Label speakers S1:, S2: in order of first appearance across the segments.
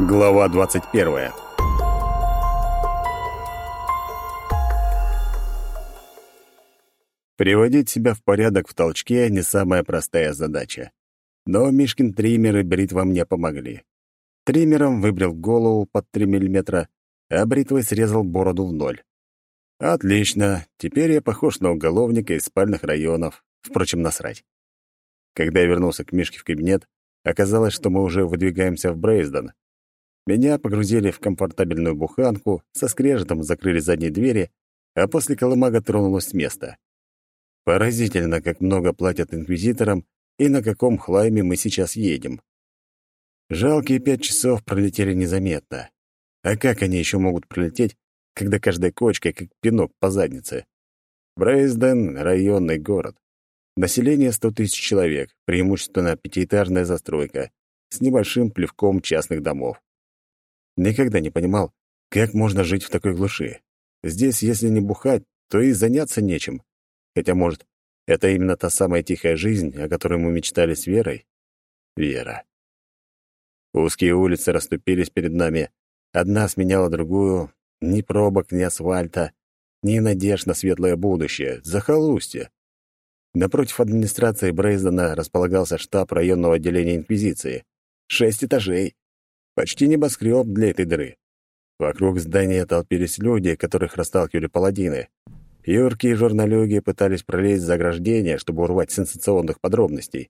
S1: Глава 21. Приводить себя в порядок в толчке — не самая простая задача. Но Мишкин триммер и бритва мне помогли. Триммером выбрил голову под 3 мм, а бритвой срезал бороду в ноль. Отлично, теперь я похож на уголовника из спальных районов. Впрочем, насрать. Когда я вернулся к Мишке в кабинет, оказалось, что мы уже выдвигаемся в Брейсден, меня погрузили в комфортабельную буханку, со скрежетом закрыли задние двери, а после колымага тронулась с места. Поразительно, как много платят инквизиторам и на каком хлайме мы сейчас едем. Жалкие пять часов пролетели незаметно. А как они еще могут пролететь, когда каждая кочка как пинок по заднице? Брейсден — районный город. Население 100 тысяч человек, преимущественно пятиэтажная застройка, с небольшим плевком частных домов. Никогда не понимал, как можно жить в такой глуши. Здесь, если не бухать, то и заняться нечем. Хотя, может, это именно та самая тихая жизнь, о которой мы мечтали с Верой? Вера. Узкие улицы расступились перед нами. Одна сменяла другую. Ни пробок, ни асфальта, ни надежд на светлое будущее. Захолустье. Напротив администрации Брейздена располагался штаб районного отделения Инквизиции. Шесть этажей. Почти небоскреб для этой дыры. Вокруг здания толпились люди, которых расталкивали паладины. Юркие журналюги пытались пролезть за ограждение, чтобы урвать сенсационных подробностей.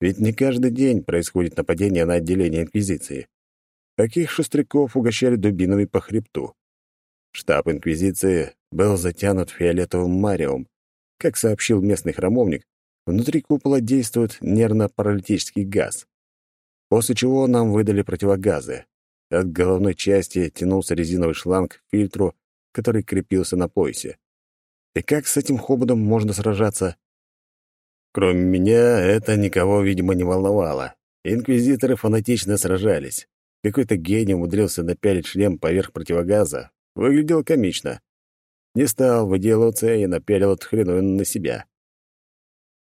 S1: Ведь не каждый день происходит нападение на отделение Инквизиции. Таких шустряков угощали дубинами по хребту. Штаб Инквизиции был затянут фиолетовым мариум. Как сообщил местный храмовник, внутри купола действует нервно-паралитический газ после чего нам выдали противогазы. От головной части тянулся резиновый шланг к фильтру, который крепился на поясе. И как с этим хоботом можно сражаться? Кроме меня, это никого, видимо, не волновало. Инквизиторы фанатично сражались. Какой-то гений умудрился напялить шлем поверх противогаза. Выглядел комично. Не стал выделываться и напялил эту хреновину на себя.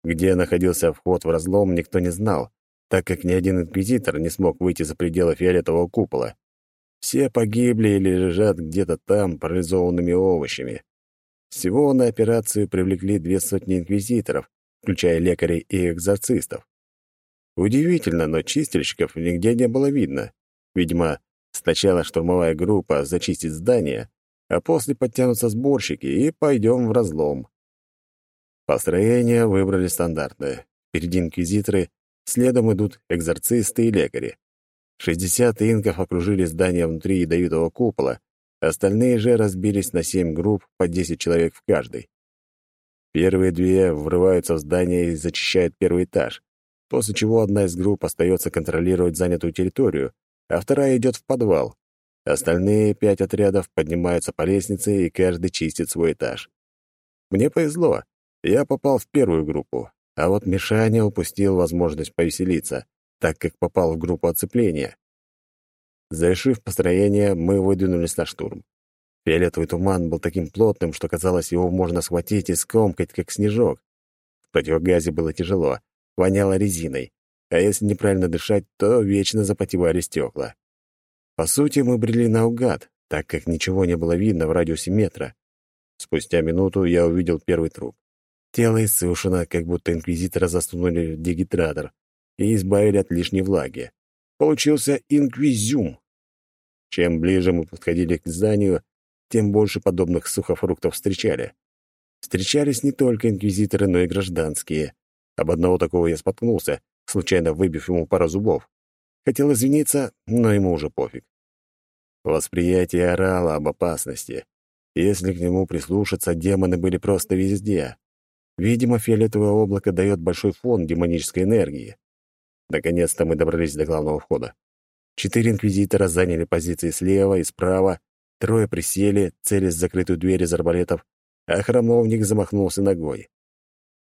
S1: Где находился вход в разлом, никто не знал, так как ни один инквизитор не смог выйти за пределы фиолетового купола. Все погибли или лежат где-то там парализованными овощами. Всего на операцию привлекли две сотни инквизиторов, включая лекарей и экзорцистов. Удивительно, но чистильщиков нигде не было видно. Видимо, сначала штурмовая группа зачистит здание, а после подтянутся сборщики и пойдем в разлом. Построение выбрали стандартное. Впереди инквизиторы, Следом идут экзорцисты и лекари. Шестьдесят инков окружили здание внутри ядовитого купола, остальные же разбились на семь групп по десять человек в каждой. Первые две врываются в здание и зачищают первый этаж, после чего одна из групп остается контролировать занятую территорию, а вторая идет в подвал. Остальные пять отрядов поднимаются по лестнице, и каждый чистит свой этаж. Мне повезло. Я попал в первую группу, а вот Мишаня упустил возможность повеселиться, так как попал в группу оцепления. Завершив построение, мы выдвинулись на штурм. Фиолетовый туман был таким плотным, что казалось, его можно схватить и скомкать, как снежок. В противогазе было тяжело, воняло резиной, а если неправильно дышать, то вечно запотевали стекла. По сути, мы брели наугад, так как ничего не было видно в радиусе метра. Спустя минуту я увидел первый труп. Тело иссушено, как будто инквизитора засунули в дегидратор и избавили от лишней влаги. Получился инквизиум. Чем ближе мы подходили к зданию, тем больше подобных сухофруктов встречали. Встречались не только инквизиторы, но и гражданские. Об одного такого я споткнулся, случайно выбив ему пару зубов. Хотел извиниться, но ему уже пофиг. Восприятие орало об опасности. Если к нему прислушаться, демоны были просто везде. Видимо, фиолетовое облако дает большой фон демонической энергии. Наконец-то мы добрались до главного входа. Четыре инквизитора заняли позиции слева и справа, трое присели, целясь в закрытую дверь из арбалетов, а храмовник замахнулся ногой.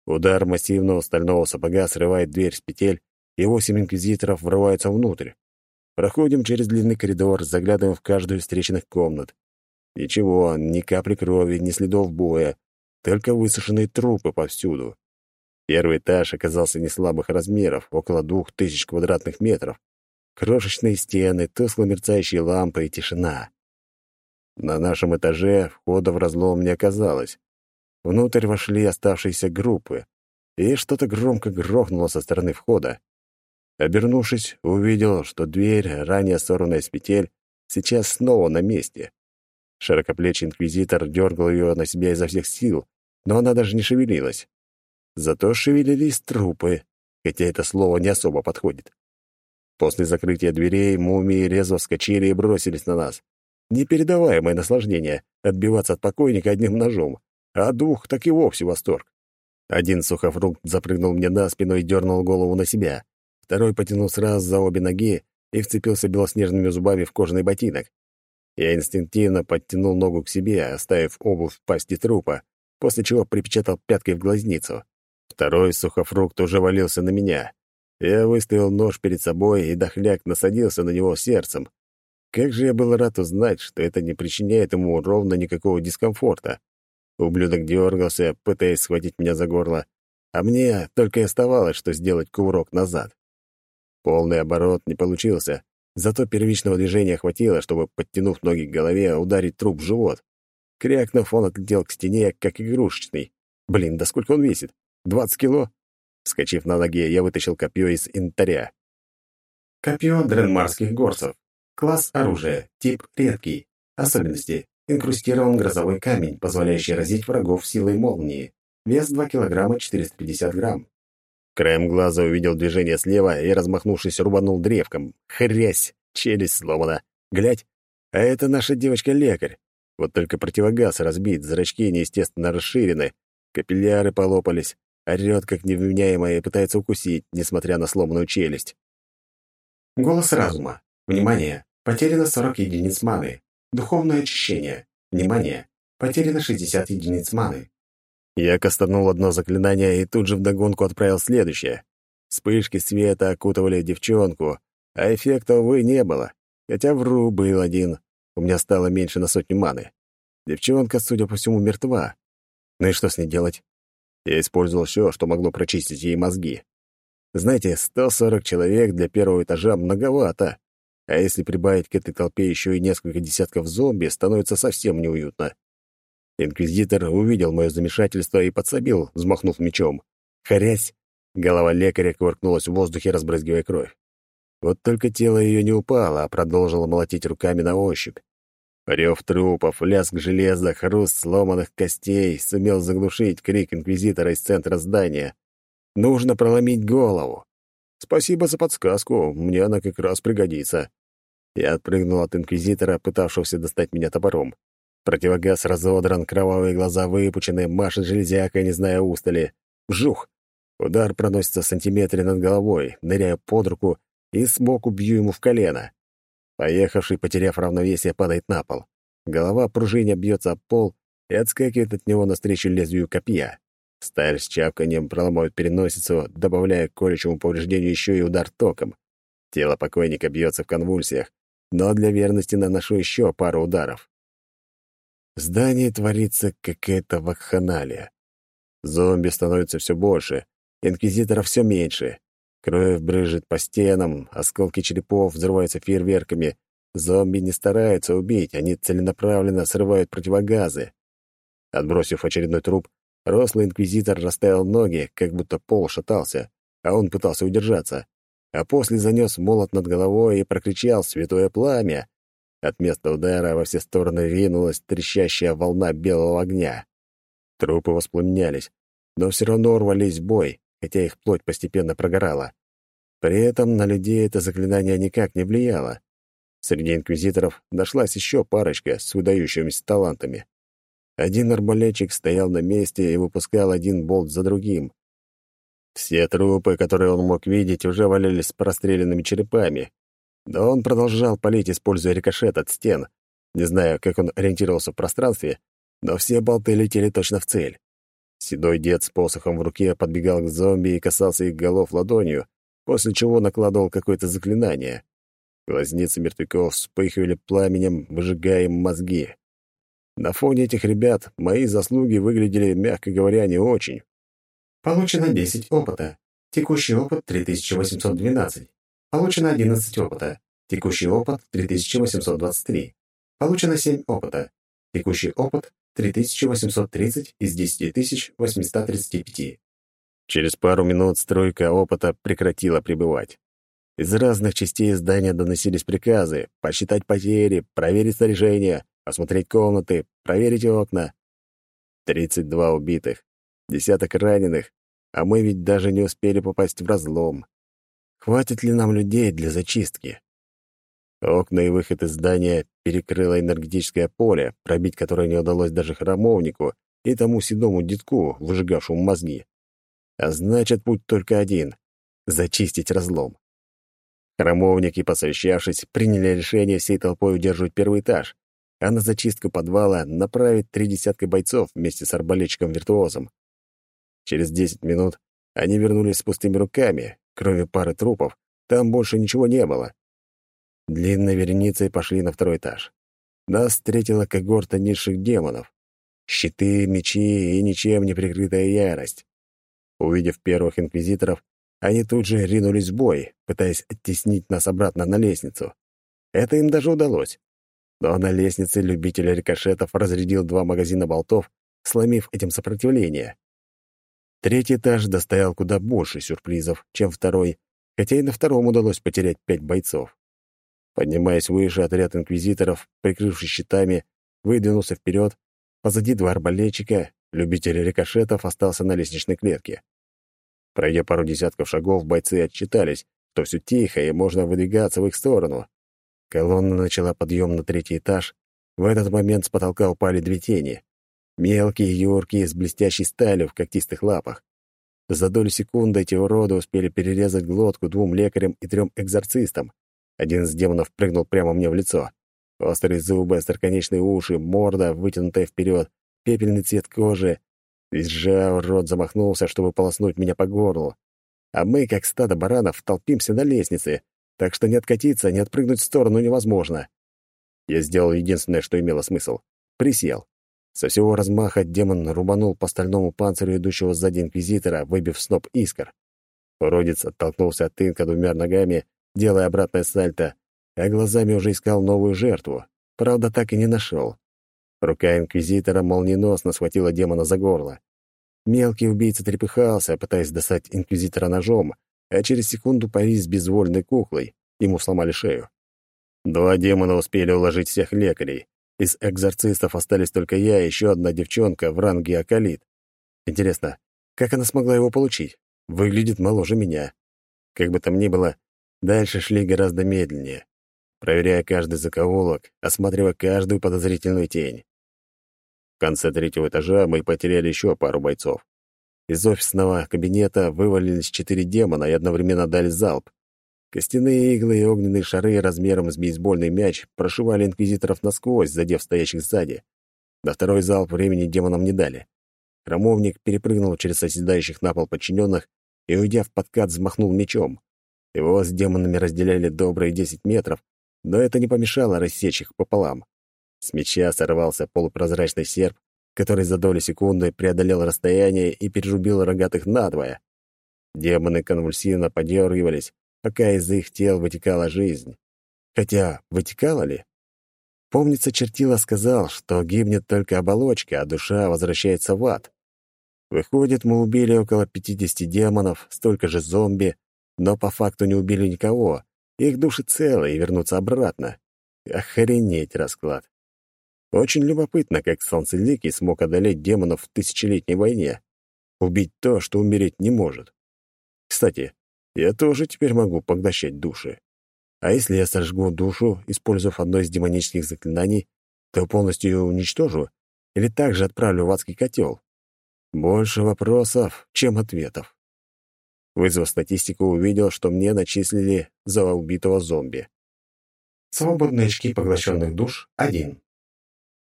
S1: Удар массивного стального сапога срывает дверь с петель, и восемь инквизиторов врываются внутрь. Проходим через длинный коридор, заглядываем в каждую из встреченных комнат. Ничего, ни капли крови, ни следов боя, только высушенные трупы повсюду. Первый этаж оказался не слабых размеров, около двух тысяч квадратных метров. Крошечные стены, тускло мерцающие лампы и тишина. На нашем этаже входа в разлом не оказалось. Внутрь вошли оставшиеся группы, и что-то громко грохнуло со стороны входа. Обернувшись, увидел, что дверь, ранее сорванная с петель, сейчас снова на месте. Широкоплечий инквизитор дергал ее на себя изо всех сил, но она даже не шевелилась. Зато шевелились трупы, хотя это слово не особо подходит. После закрытия дверей мумии резво вскочили и бросились на нас. Непередаваемое наслаждение — отбиваться от покойника одним ножом, а двух так и вовсе восторг. Один сухофрукт запрыгнул мне на спину и дернул голову на себя. Второй потянул сразу за обе ноги и вцепился белоснежными зубами в кожаный ботинок. Я инстинктивно подтянул ногу к себе, оставив обувь в пасти трупа, после чего припечатал пяткой в глазницу. Второй сухофрукт уже валился на меня. Я выставил нож перед собой, и дохляк насадился на него сердцем. Как же я был рад узнать, что это не причиняет ему ровно никакого дискомфорта. Ублюдок дергался, пытаясь схватить меня за горло, а мне только и оставалось, что сделать кувырок назад. Полный оборот не получился, зато первичного движения хватило, чтобы, подтянув ноги к голове, ударить труп в живот. Крякнув, он отлетел к стене, как игрушечный. Блин, да сколько он весит? Двадцать кило? Скочив на ноге, я вытащил копье из интаря.
S2: Копье дренмарских горцев. Класс оружия. Тип редкий. Особенности. Инкрустирован грозовой камень, позволяющий разить врагов силой молнии. Вес 2 килограмма 450 грамм.
S1: Краем глаза увидел движение слева и, размахнувшись, рубанул древком. Хрясь! Челюсть сломана. Глядь, а это наша девочка-лекарь. Вот только противогаз разбит, зрачки неестественно расширены, капилляры полопались, орёт, как невменяемая, и пытается укусить, несмотря на сломанную челюсть.
S2: Голос разума. Внимание! Потеряно 40 единиц маны. Духовное очищение. Внимание! Потеряно 60 единиц маны.
S1: Я кастанул одно заклинание и тут же вдогонку отправил следующее. Вспышки света окутывали девчонку, а эффекта, увы, не было. Хотя вру, был один. У меня стало меньше на сотню маны. Девчонка, судя по всему, мертва. Ну и что с ней делать? Я использовал все, что могло прочистить ей мозги. Знаете, 140 человек для первого этажа многовато. А если прибавить к этой толпе еще и несколько десятков зомби, становится совсем неуютно. Инквизитор увидел мое замешательство и подсобил, взмахнув мечом. Хорясь, голова лекаря кувыркнулась в воздухе, разбрызгивая кровь. Вот только тело ее не упало, а продолжило молотить руками на ощупь. Рев трупов, лязг железа, хруст сломанных костей сумел заглушить крик инквизитора из центра здания. Нужно проломить голову. Спасибо за подсказку, мне она как раз пригодится. Я отпрыгнул от инквизитора, пытавшегося достать меня топором. Противогаз разодран, кровавые глаза выпучены, машет железяка, не зная устали. Вжух! Удар проносится в сантиметре над головой, ныряю под руку и сбоку бью ему в колено. Поехавший, потеряв равновесие, падает на пол. Голова пружиня бьется об пол и отскакивает от него навстречу лезвию копья. Сталь с чавканием проломает переносицу, добавляя к колючему повреждению еще и удар током. Тело покойника бьется в конвульсиях, но для верности наношу еще пару ударов. В здании творится какая-то вакханалия. Зомби становится все больше, инквизиторов все меньше. Кровь брызжет по стенам, осколки черепов взрываются фейерверками. Зомби не стараются убить, они целенаправленно срывают противогазы. Отбросив очередной труп, рослый инквизитор расставил ноги, как будто пол шатался, а он пытался удержаться. А после занес молот над головой и прокричал «Святое пламя!», от места удара во все стороны ринулась трещащая волна белого огня. Трупы воспламенялись, но все равно рвались в бой, хотя их плоть постепенно прогорала. При этом на людей это заклинание никак не влияло. Среди инквизиторов нашлась еще парочка с выдающимися талантами. Один арбалетчик стоял на месте и выпускал один болт за другим. Все трупы, которые он мог видеть, уже валялись с простреленными черепами, но он продолжал палить, используя рикошет от стен. Не знаю, как он ориентировался в пространстве, но все болты летели точно в цель. Седой дед с посохом в руке подбегал к зомби и касался их голов ладонью, после чего накладывал какое-то заклинание. Глазницы мертвяков вспыхивали пламенем, выжигая им мозги. На фоне этих ребят мои заслуги выглядели, мягко говоря, не очень.
S2: Получено 10 опыта. Текущий опыт 3812. Получено 11 опыта. Текущий опыт 3823. Получено 7 опыта. Текущий опыт 3830 из 10835.
S1: Через пару минут стройка опыта прекратила пребывать. Из разных частей здания доносились приказы посчитать потери, проверить снаряжение, осмотреть комнаты, проверить окна. 32 убитых, десяток раненых, а мы ведь даже не успели попасть в разлом. Хватит ли нам людей для зачистки? Окна и выход из здания перекрыло энергетическое поле, пробить которое не удалось даже храмовнику и тому седому детку, выжигавшему мозги. А значит, путь только один — зачистить разлом. Храмовники, посовещавшись, приняли решение всей толпой удерживать первый этаж, а на зачистку подвала направить три десятка бойцов вместе с арбалетчиком-виртуозом. Через десять минут они вернулись с пустыми руками, кроме пары трупов, там больше ничего не было. Длинной вереницей пошли на второй этаж. Нас встретила когорта низших демонов. Щиты, мечи и ничем не прикрытая ярость. Увидев первых инквизиторов, они тут же ринулись в бой, пытаясь оттеснить нас обратно на лестницу. Это им даже удалось. Но на лестнице любитель рикошетов разрядил два магазина болтов, сломив этим сопротивление. Третий этаж достоял куда больше сюрпризов, чем второй, хотя и на втором удалось потерять пять бойцов. Поднимаясь выше, отряд инквизиторов, прикрывшись щитами, выдвинулся вперед. Позади два арбалетчика, любитель рикошетов остался на лестничной клетке. Пройдя пару десятков шагов, бойцы отчитались, что все тихо и можно выдвигаться в их сторону. Колонна начала подъем на третий этаж. В этот момент с потолка упали две тени. Мелкие, юркие, с блестящей сталью в когтистых лапах. За долю секунды эти уроды успели перерезать глотку двум лекарям и трем экзорцистам. Один из демонов прыгнул прямо мне в лицо. Острые зубы, остроконечные уши, морда, вытянутая вперед, пепельный цвет кожи. Визжа, рот замахнулся, чтобы полоснуть меня по горлу. А мы, как стадо баранов, толпимся на лестнице, так что не откатиться, не отпрыгнуть в сторону невозможно. Я сделал единственное, что имело смысл. Присел. Со всего размаха демон рубанул по стальному панцирю идущего сзади инквизитора, выбив сноп искр. Уродец оттолкнулся от тынка двумя ногами делая обратное сальто, а глазами уже искал новую жертву. Правда, так и не нашел. Рука инквизитора молниеносно схватила демона за горло. Мелкий убийца трепыхался, пытаясь достать инквизитора ножом, а через секунду повис безвольной куклой. Ему сломали шею. Два демона успели уложить всех лекарей. Из экзорцистов остались только я и еще одна девчонка в ранге Акалит. Интересно, как она смогла его получить? Выглядит моложе меня. Как бы там ни было, Дальше шли гораздо медленнее, проверяя каждый закоулок, осматривая каждую подозрительную тень. В конце третьего этажа мы потеряли еще пару бойцов. Из офисного кабинета вывалились четыре демона и одновременно дали залп. Костяные иглы и огненные шары размером с бейсбольный мяч прошивали инквизиторов насквозь, задев стоящих сзади. На второй залп времени демонам не дали. Хромовник перепрыгнул через оседающих на пол подчиненных и, уйдя в подкат, взмахнул мечом. Его с демонами разделяли добрые десять метров, но это не помешало рассечь их пополам. С меча сорвался полупрозрачный серп, который за долю секунды преодолел расстояние и перерубил рогатых надвое. Демоны конвульсивно подергивались, пока из их тел вытекала жизнь. Хотя, вытекала ли? Помнится, Чертила сказал, что гибнет только оболочка, а душа возвращается в ад. Выходит, мы убили около пятидесяти демонов, столько же зомби, но по факту не убили никого. Их души целы и вернутся обратно. Охренеть расклад. Очень любопытно, как Солнцеликий смог одолеть демонов в тысячелетней войне. Убить то, что умереть не может. Кстати, я тоже теперь могу поглощать души. А если я сожгу душу, используя одно из демонических заклинаний, то полностью ее уничтожу или также отправлю в адский котел? Больше вопросов, чем ответов. Вызвав статистику, увидел, что мне начислили за убитого зомби.
S2: Свободные очки поглощенных душ — один.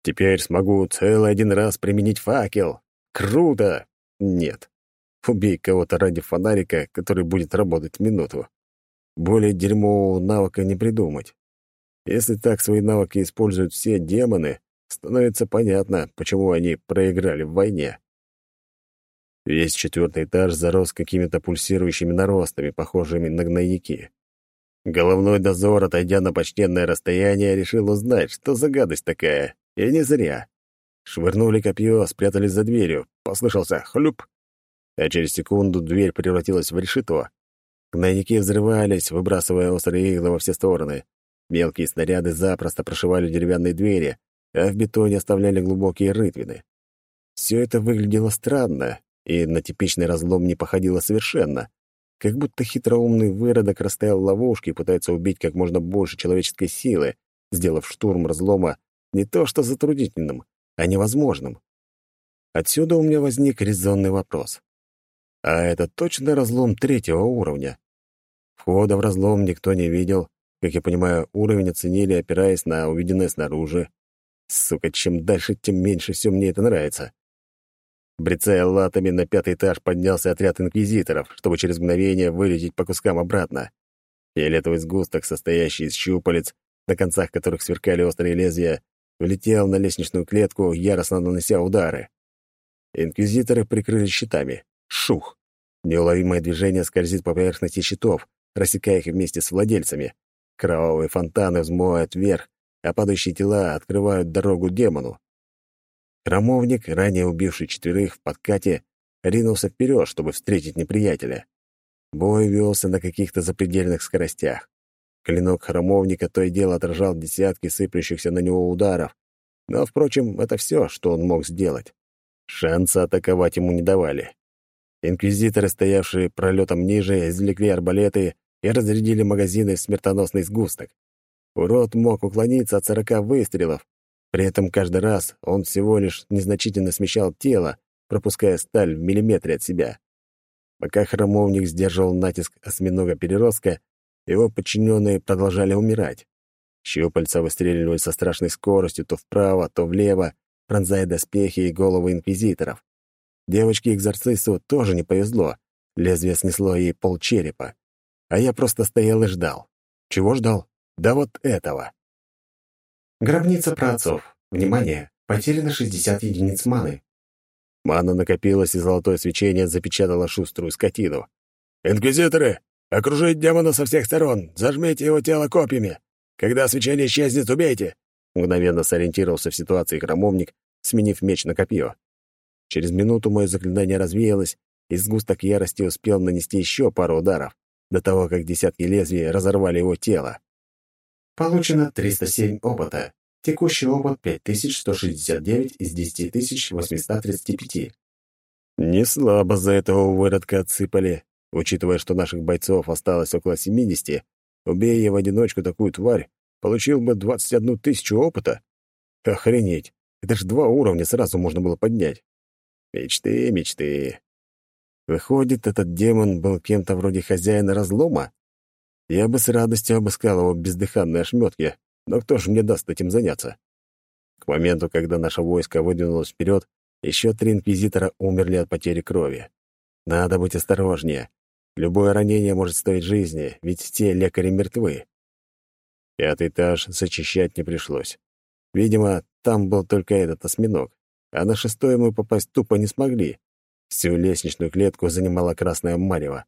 S1: Теперь смогу целый один раз применить факел. Круто! Нет. Убей кого-то ради фонарика, который будет работать минуту. Более дерьмового навыка не придумать. Если так свои навыки используют все демоны, становится понятно, почему они проиграли в войне. Весь четвертый этаж зарос какими-то пульсирующими наростами, похожими на гнойники. Головной дозор, отойдя на почтенное расстояние, решил узнать, что за гадость такая. И не зря. Швырнули копье, спрятались за дверью. Послышался хлюп. А через секунду дверь превратилась в решето. Гнойники взрывались, выбрасывая острые иглы во все стороны. Мелкие снаряды запросто прошивали деревянные двери, а в бетоне оставляли глубокие рытвины. Все это выглядело странно, и на типичный разлом не походило совершенно. Как будто хитроумный выродок расставил ловушки и пытается убить как можно больше человеческой силы, сделав штурм разлома не то что затруднительным, а невозможным. Отсюда у меня возник резонный вопрос. А это точно разлом третьего уровня? Входа в разлом никто не видел. Как я понимаю, уровень оценили, опираясь на увиденное снаружи. Сука, чем дальше, тем меньше все мне это нравится. Брецая латами на пятый этаж поднялся отряд инквизиторов, чтобы через мгновение вылететь по кускам обратно. Фиолетовый сгусток, состоящий из щупалец, на концах которых сверкали острые лезвия, влетел на лестничную клетку, яростно нанося удары. Инквизиторы прикрылись щитами. Шух! Неуловимое движение скользит по поверхности щитов, рассекая их вместе с владельцами. Кровавые фонтаны взмывают вверх, а падающие тела открывают дорогу демону. Храмовник, ранее убивший четверых в подкате, ринулся вперед, чтобы встретить неприятеля. Бой велся на каких-то запредельных скоростях. Клинок храмовника то и дело отражал десятки сыплющихся на него ударов. Но, впрочем, это все, что он мог сделать. Шанса атаковать ему не давали. Инквизиторы, стоявшие пролетом ниже, извлекли арбалеты и разрядили магазины в смертоносный сгусток. Урод мог уклониться от сорока выстрелов, при этом каждый раз он всего лишь незначительно смещал тело, пропуская сталь в миллиметре от себя. Пока храмовник сдерживал натиск осьминога-переростка, его подчиненные продолжали умирать. Щупальца выстреливали со страшной скоростью то вправо, то влево, пронзая доспехи и головы инквизиторов. Девочке-экзорцисту тоже не повезло. Лезвие снесло ей полчерепа. А я просто стоял и ждал. Чего ждал? Да вот этого.
S2: Гробница праотцов. Внимание! Потеряно 60 единиц маны.
S1: Мана накопилась, и золотое свечение запечатало шуструю скотину. «Инквизиторы! Окружить демона со всех сторон! Зажмите его тело копьями! Когда свечение исчезнет, убейте!» Мгновенно сориентировался в ситуации храмовник, сменив меч на копье. Через минуту мое заклинание развеялось, и сгусток ярости успел нанести еще пару ударов, до того, как десятки лезвий разорвали его тело.
S2: Получено 307 опыта. Текущий опыт 5169 из 10835.
S1: Не слабо за этого выродка отсыпали. Учитывая, что наших бойцов осталось около 70, убей я в одиночку такую тварь, получил бы 21 тысячу опыта. Охренеть! Это ж два уровня сразу можно было поднять. Мечты, мечты. Выходит, этот демон был кем-то вроде хозяина разлома? Я бы с радостью обыскал его бездыханные ошметки, но кто же мне даст этим заняться? К моменту, когда наше войско выдвинулось вперед, еще три инквизитора умерли от потери крови. Надо быть осторожнее. Любое ранение может стоить жизни, ведь те лекари мертвы. Пятый этаж зачищать не пришлось. Видимо, там был только этот осьминог, а на шестой мы попасть тупо не смогли. Всю лестничную клетку занимала красная марево.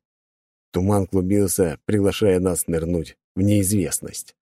S1: Туман клубился, приглашая нас нырнуть в неизвестность.